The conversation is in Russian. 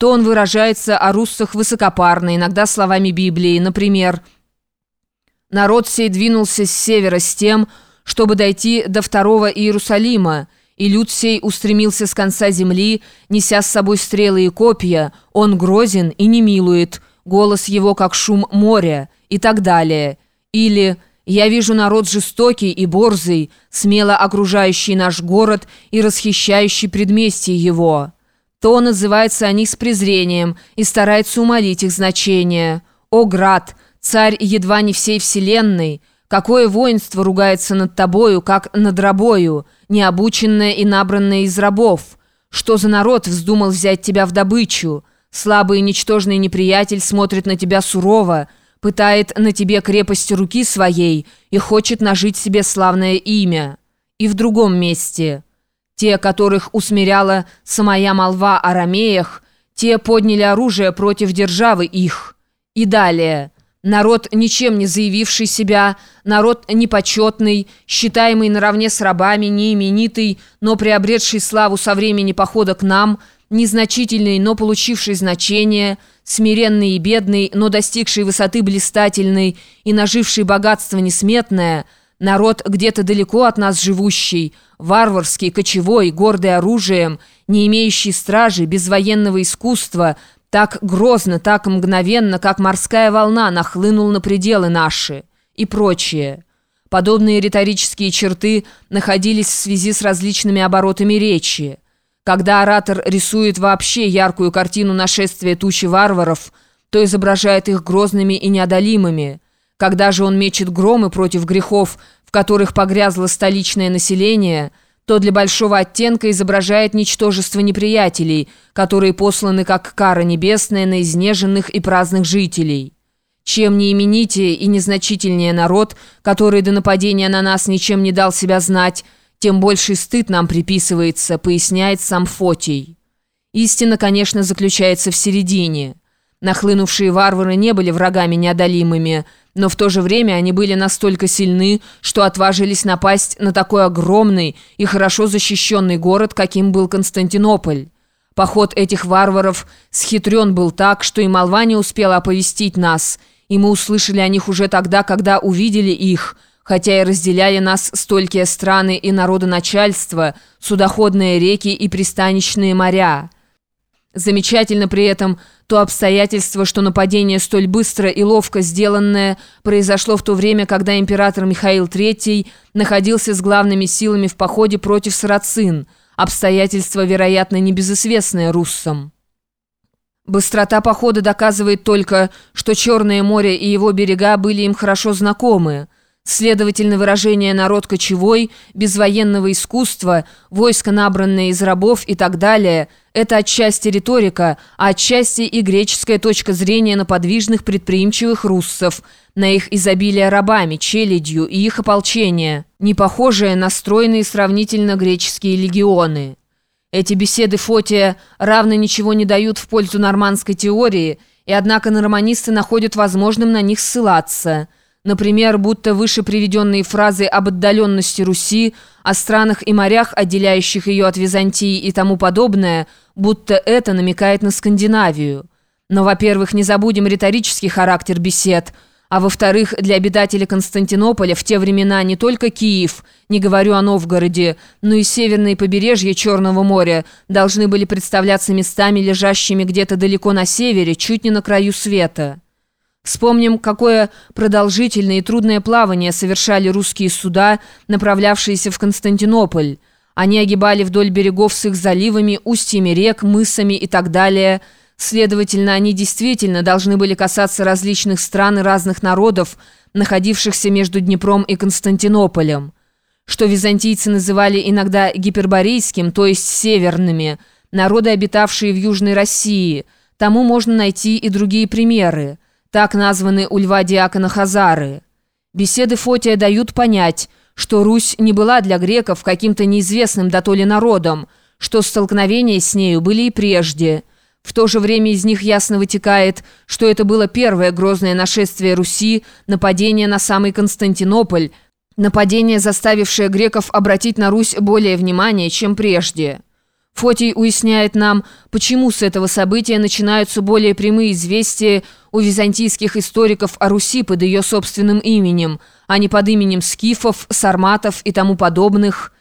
то он выражается о руссах высокопарно, иногда словами Библии, например «Народ сей двинулся с севера с тем, чтобы дойти до второго Иерусалима, и люд сей устремился с конца земли, неся с собой стрелы и копья, он грозен и не милует, голос его как шум моря» и так далее. Или «Я вижу народ жестокий и борзый, смело окружающий наш город и расхищающий предместье его». То он отзывается о них с презрением и старается умолить их значение. «О, град, царь едва не всей вселенной!» Какое воинство ругается над тобою, как над рабою, необученное и набранное из рабов? Что за народ вздумал взять тебя в добычу? Слабый и ничтожный неприятель смотрит на тебя сурово, пытает на тебе крепость руки своей и хочет нажить себе славное имя. И в другом месте. Те, которых усмиряла самая молва о ромеях, те подняли оружие против державы их. И далее – Народ, ничем не заявивший себя, народ непочетный, считаемый наравне с рабами, неименитый, но приобретший славу со времени похода к нам, незначительный, но получивший значение, смиренный и бедный, но достигший высоты блистательной и наживший богатство несметное, народ где-то далеко от нас живущий, варварский, кочевой, гордый оружием, не имеющий стражи, без военного искусства – так грозно, так мгновенно, как морская волна нахлынул на пределы наши и прочее. Подобные риторические черты находились в связи с различными оборотами речи. Когда оратор рисует вообще яркую картину нашествия тучи варваров, то изображает их грозными и неодолимыми. Когда же он мечет громы против грехов, в которых погрязло столичное население – то для большого оттенка изображает ничтожество неприятелей, которые посланы как кара небесная на изнеженных и праздных жителей. Чем не именитее и незначительнее народ, который до нападения на нас ничем не дал себя знать, тем больший стыд нам приписывается, поясняет сам Фотий. Истина, конечно, заключается в середине. Нахлынувшие варвары не были врагами неодолимыми – но в то же время они были настолько сильны, что отважились напасть на такой огромный и хорошо защищенный город, каким был Константинополь. Поход этих варваров схитрен был так, что и молва не успела оповестить нас, и мы услышали о них уже тогда, когда увидели их, хотя и разделяли нас столькие страны и народоначальства, судоходные реки и пристанищные моря». Замечательно при этом то обстоятельство, что нападение столь быстро и ловко сделанное произошло в то время, когда император Михаил III находился с главными силами в походе против сарацин, обстоятельство, вероятно, небезызвестное руссам. Быстрота похода доказывает только, что Черное море и его берега были им хорошо знакомы – Следовательно, выражение «народ кочевой», без военного искусства, войско, набранное из рабов и так далее – это отчасти риторика, а отчасти и греческая точка зрения на подвижных предприимчивых руссов, на их изобилие рабами, челядью и их ополчение, не похожее на стройные сравнительно греческие легионы. Эти беседы Фотия равно ничего не дают в пользу нормандской теории, и однако норманисты находят возможным на них ссылаться – Например, будто выше приведенные фразы об отдаленности Руси, о странах и морях, отделяющих ее от Византии и тому подобное, будто это намекает на Скандинавию. Но, во-первых, не забудем риторический характер бесед, а во-вторых, для обитателей Константинополя в те времена не только Киев, не говорю о Новгороде, но и северные побережья Черного моря должны были представляться местами, лежащими где-то далеко на севере, чуть не на краю света. Вспомним, какое продолжительное и трудное плавание совершали русские суда, направлявшиеся в Константинополь. Они огибали вдоль берегов с их заливами, устьями рек, мысами и так далее. Следовательно, они действительно должны были касаться различных стран и разных народов, находившихся между Днепром и Константинополем. Что византийцы называли иногда гиперборейским, то есть северными, народы, обитавшие в Южной России. Тому можно найти и другие примеры. Так названы у льва диакона Хазары. Беседы Фотия дают понять, что Русь не была для греков каким-то неизвестным дотоле народом, что столкновения с нею были и прежде. В то же время из них ясно вытекает, что это было первое грозное нашествие Руси, нападение на самый Константинополь, нападение, заставившее греков обратить на Русь более внимания, чем прежде. Фотий уясняет нам, почему с этого события начинаются более прямые известия у византийских историков о Руси под ее собственным именем, а не под именем скифов, сарматов и тому подобных –